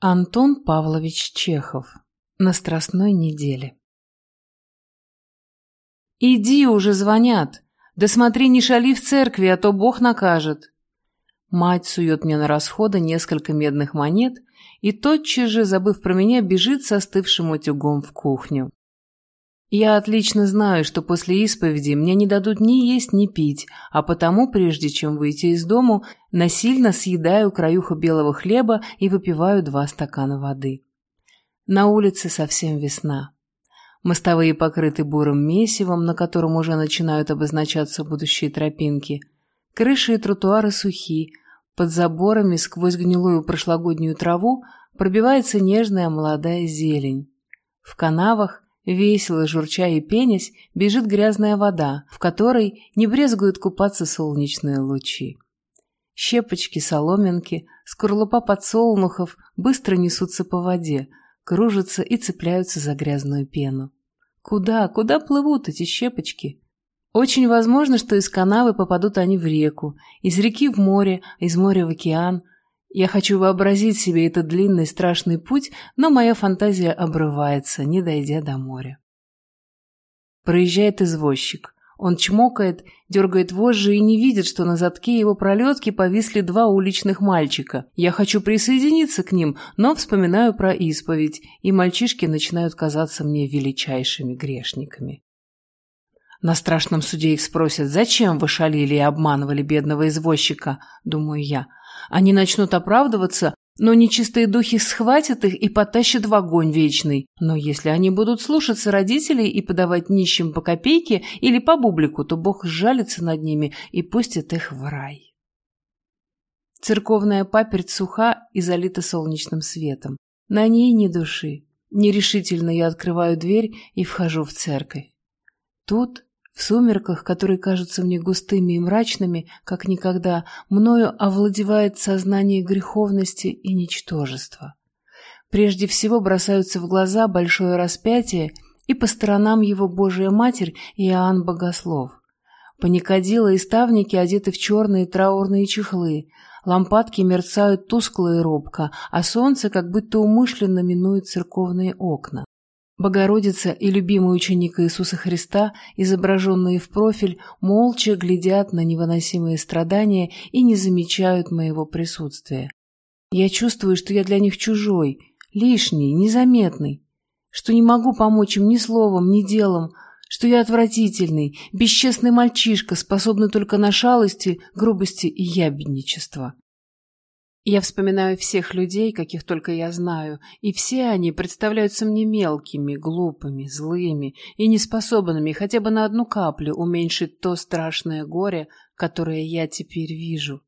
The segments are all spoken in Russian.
Антон Павлович Чехов. На Страстной неделе. «Иди уже, звонят! Да смотри, не шали в церкви, а то Бог накажет!» Мать сует мне на расходы несколько медных монет и тотчас же, забыв про меня, бежит со остывшим утюгом в кухню. Я отлично знаю, что после исповеди мне не дадут ни есть, ни пить, а потому, прежде чем выйти из дому, насильно съедаю краюху белого хлеба и выпиваю два стакана воды. На улице совсем весна. Мостовые покрыты бурым месивом, на котором уже начинают обозначаться будущие тропинки. Крыши и тротуары сухи, под заборами сквозь гнилую прошлогоднюю траву пробивается нежная молодая зелень. В канавах Весело, журча и пенясь, бежит грязная вода, в которой не брезгуют купаться солнечные лучи. Щепочки, соломинки, скорлупа подсолнухов быстро несутся по воде, кружатся и цепляются за грязную пену. Куда, куда плывут эти щепочки? Очень возможно, что из канавы попадут они в реку, из реки в море, из моря в океан – я хочу вообразить себе этот длинный страшный путь, но моя фантазия обрывается, не дойдя до моря. Проезжает извозчик. Он чмокает, дергает вожжи и не видит, что на задке его пролетки повисли два уличных мальчика. Я хочу присоединиться к ним, но вспоминаю про исповедь, и мальчишки начинают казаться мне величайшими грешниками. На страшном суде их спросят, зачем вы шалили и обманывали бедного извозчика, думаю я. Они начнут оправдываться, но нечистые духи схватят их и потащат в огонь вечный. Но если они будут слушаться родителей и подавать нищим по копейке или по бублику, то Бог жалится над ними и пустит их в рай. Церковная паперть суха и залита солнечным светом. На ней ни души. Нерешительно я открываю дверь и вхожу в церковь. Тут в сумерках, которые кажутся мне густыми и мрачными, как никогда, мною овладевает сознание греховности и ничтожества. Прежде всего бросаются в глаза большое распятие и по сторонам его Божия Матерь и Иоанн Богослов. Паникодилы и ставники одеты в черные траурные чехлы, лампадки мерцают тускло и робко, а солнце как будто умышленно минует церковные окна. Богородица и любимый ученик Иисуса Христа, изображенные в профиль, молча глядят на невыносимые страдания и не замечают моего присутствия. Я чувствую, что я для них чужой, лишний, незаметный, что не могу помочь им ни словом, ни делом, что я отвратительный, бесчестный мальчишка, способный только на шалости, грубости и ябедничество. Я вспоминаю всех людей, каких только я знаю, и все они представляются мне мелкими, глупыми, злыми и неспособными хотя бы на одну каплю уменьшить то страшное горе, которое я теперь вижу.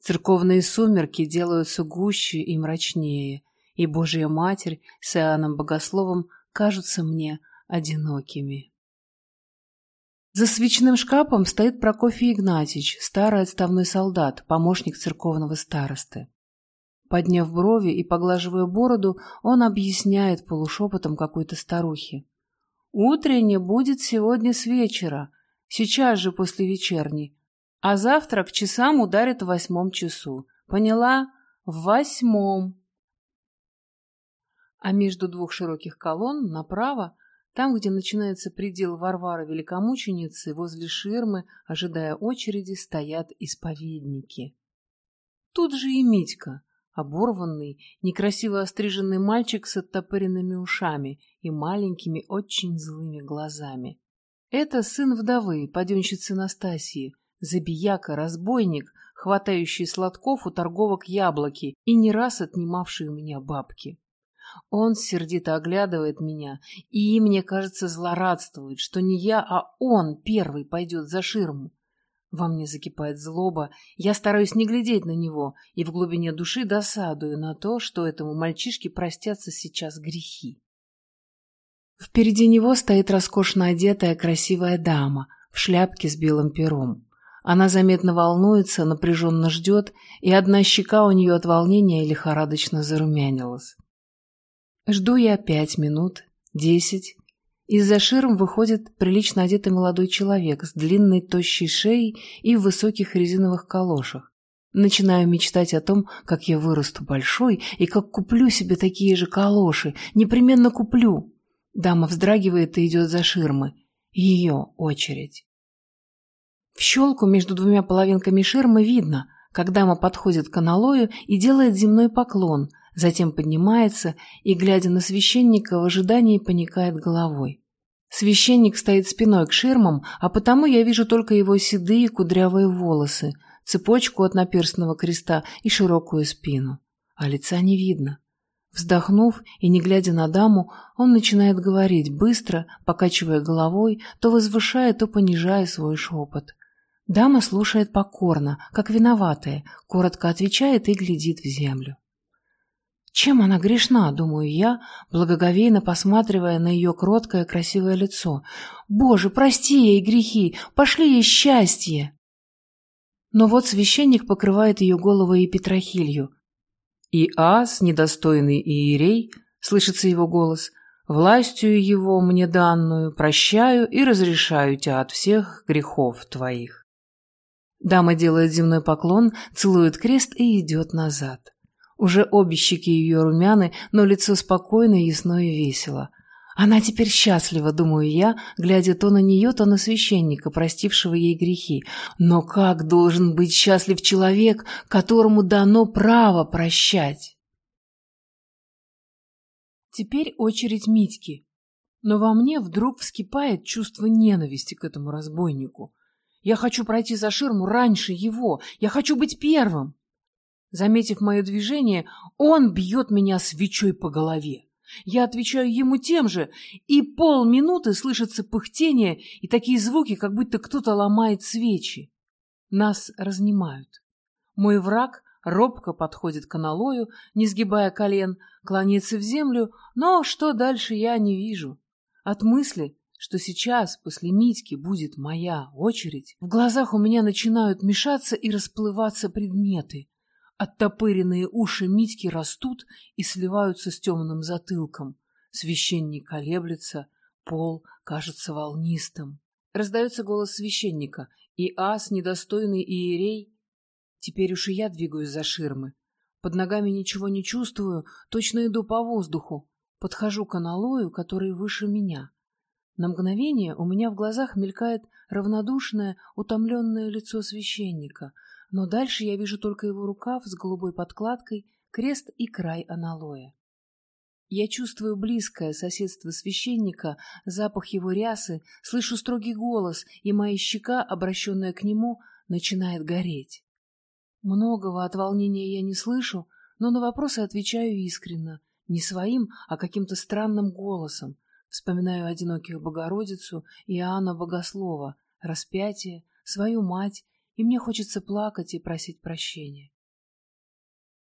Церковные сумерки делаются гуще и мрачнее, и Божья Матерь с Иоанном Богословом кажутся мне одинокими. За свечным шкафом стоит Прокофий Игнатьич, старый отставной солдат, помощник церковного старосты. Подняв брови и поглаживая бороду, он объясняет полушепотом какой-то старухе. «Утренне будет сегодня с вечера, сейчас же после вечерней, а завтра к часам ударит в восьмом часу. Поняла? В восьмом!» А между двух широких колонн направо, там, где начинается предел Варвары Великомученицы, возле ширмы, ожидая очереди, стоят исповедники. Тут же и Митька — Оборванный, некрасиво остриженный мальчик с оттопыренными ушами и маленькими, очень злыми глазами. Это сын вдовы, паденщицы Настасии, забияка, разбойник, хватающий сладков у торговок яблоки и не раз отнимавший у меня бабки. Он сердито оглядывает меня и, мне кажется, злорадствует, что не я, а он первый пойдет за ширму. Во мне закипает злоба, я стараюсь не глядеть на него и в глубине души досадую на то, что этому мальчишке простятся сейчас грехи. Впереди него стоит роскошно одетая красивая дама в шляпке с белым пером. Она заметно волнуется, напряженно ждет, и одна щека у нее от волнения лихорадочно зарумянилась. Жду я пять минут, десять, из-за ширм выходит прилично одетый молодой человек с длинной тощей шеей и в высоких резиновых калошах. Начинаю мечтать о том, как я вырасту большой и как куплю себе такие же калоши. Непременно куплю. Дама вздрагивает и идет за ширмы. Ее очередь. В щелку между двумя половинками ширмы видно, как дама подходит к аналою и делает земной поклон, затем поднимается и, глядя на священника, в ожидании поникает головой. Священник стоит спиной к ширмам, а потому я вижу только его седые кудрявые волосы – цепочку от наперстного креста и широкую спину. А лица не видно. Вздохнув и не глядя на даму, он начинает говорить быстро, покачивая головой, то возвышая, то понижая свой шепот. Дама слушает покорно, как виноватая, коротко отвечает и глядит в землю. Чем она грешна, думаю я, благоговейно посматривая на ее кроткое красивое лицо. Боже, прости ей грехи, пошли ей счастье! Но вот священник покрывает ее голову и петрохилью. «И ас, недостойный иерей», — слышится его голос, — «властью его мне данную прощаю и разрешаю тебя от всех грехов твоих». Дама делает земной поклон, целует крест и идет назад. Уже обе щеки ее румяны, но лицо спокойно, ясно и весело. Она теперь счастлива, думаю я, глядя то на нее, то на священника, простившего ей грехи. Но как должен быть счастлив человек, которому дано право прощать? Теперь очередь Митьки. Но во мне вдруг вскипает чувство ненависти к этому разбойнику. Я хочу пройти за ширму раньше его. Я хочу быть первым. Заметив мое движение, он бьет меня свечой по голове. Я отвечаю ему тем же, и полминуты слышится пыхтение и такие звуки, как будто кто-то ломает свечи. Нас разнимают. Мой враг робко подходит к аналою, не сгибая колен, кланяется в землю, но что дальше я не вижу. От мысли, что сейчас после Митьки будет моя очередь, в глазах у меня начинают мешаться и расплываться предметы. Оттопыренные уши Митьки растут и сливаются с темным затылком. Священник колеблется, пол кажется волнистым. Раздается голос священника, и ас, недостойный иерей. Теперь уж и я двигаюсь за ширмы. Под ногами ничего не чувствую, точно иду по воздуху. Подхожу к аналою, который выше меня. На мгновение у меня в глазах мелькает равнодушное, утомленное лицо священника — но дальше я вижу только его рукав с голубой подкладкой, крест и край аналоя. Я чувствую близкое соседство священника, запах его рясы, слышу строгий голос, и моя щека, обращенная к нему, начинает гореть. Многого от волнения я не слышу, но на вопросы отвечаю искренно, не своим, а каким-то странным голосом. Вспоминаю одиноких Богородицу, Иоанна Богослова, распятие, свою мать и мне хочется плакать и просить прощения.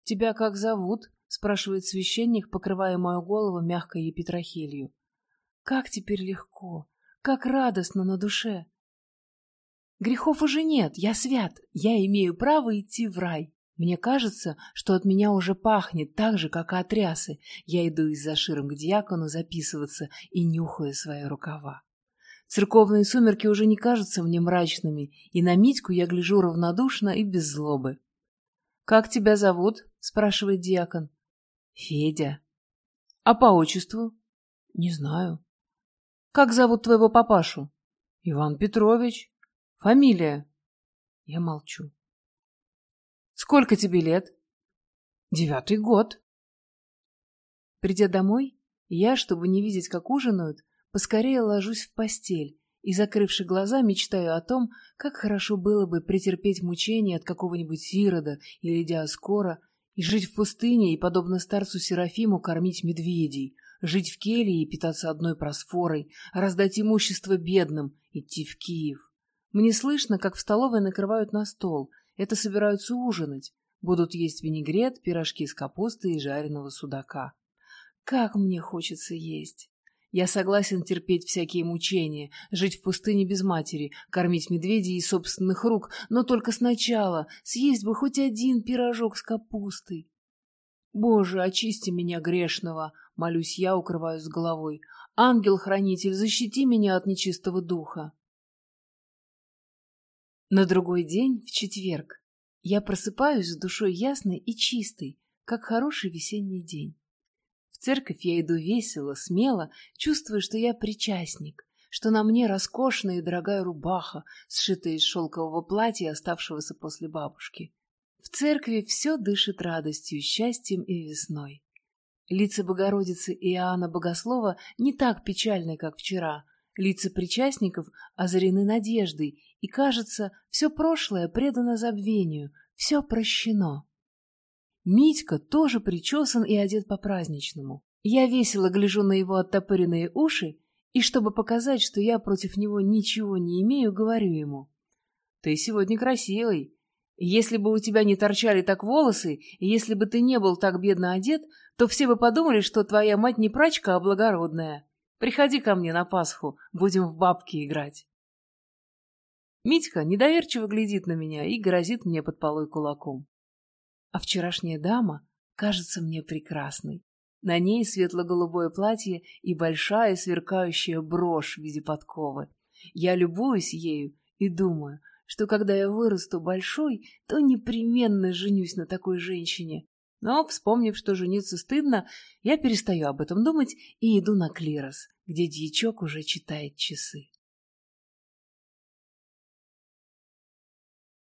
«Тебя как зовут?» — спрашивает священник, покрывая мою голову мягкой епитрахилью. «Как теперь легко, как радостно на душе!» «Грехов уже нет, я свят, я имею право идти в рай!» Мне кажется, что от меня уже пахнет так же, как от рясы. Я иду из-за ширм к дьякону записываться и нюхаю свои рукава. Церковные сумерки уже не кажутся мне мрачными, и на Митьку я гляжу равнодушно и без злобы. «Как тебя зовут?» — спрашивает диакон. «Федя». «А по отчеству?» «Не знаю». «Как зовут твоего папашу?» «Иван Петрович». «Фамилия?» Я молчу. «Сколько тебе лет?» «Девятый год». Придя домой, я, чтобы не видеть, как ужинают, Поскорее ложусь в постель и, закрывши глаза, мечтаю о том, как хорошо было бы претерпеть мучения от какого-нибудь Ирода или Диаскора и жить в пустыне и, подобно старцу Серафиму, кормить медведей, жить в келье и питаться одной просфорой, раздать имущество бедным, идти в Киев. Мне слышно, как в столовой накрывают на стол. Это собираются ужинать. Будут есть винегрет, пирожки с капустой и жареного судака. Как мне хочется есть! Я согласен терпеть всякие мучения, жить в пустыне без матери, кормить медведей из собственных рук, но только сначала съесть бы хоть один пирожок с капустой. Боже, очисти меня грешного, молюсь я, укрываюсь головой. Ангел-хранитель, защити меня от нечистого духа. На другой день, в четверг, Я просыпаюсь с душой ясной и чистой, как хороший весенний день. Церковь я иду весело, смело, чувствуя, что я причастник, что на мне роскошная и дорогая рубаха, сшитая из шелкового платья, оставшегося после бабушки. В церкви все дышит радостью, счастьем и весной. Лица Богородицы и Иоанна Богослова не так печальны, как вчера. Лица причастников озарены надеждой, и, кажется, все прошлое предано забвению, все прощено. Митька тоже причесан и одет по-праздничному. Я весело гляжу на его оттопыренные уши, и чтобы показать, что я против него ничего не имею, говорю ему. «Ты сегодня красивый. Если бы у тебя не торчали так волосы, и если бы ты не был так бедно одет, то все бы подумали, что твоя мать не прачка, а благородная. Приходи ко мне на Пасху, будем в бабки играть». Митька недоверчиво глядит на меня и грозит мне под полой кулаком. А вчерашняя дама кажется мне прекрасной. На ней светло-голубое платье и большая сверкающая брошь в виде подковы. Я любуюсь ею и думаю, что когда я вырасту большой, то непременно женюсь на такой женщине. Но, вспомнив, что жениться стыдно, я перестаю об этом думать и иду на клирос, где дьячок уже читает часы.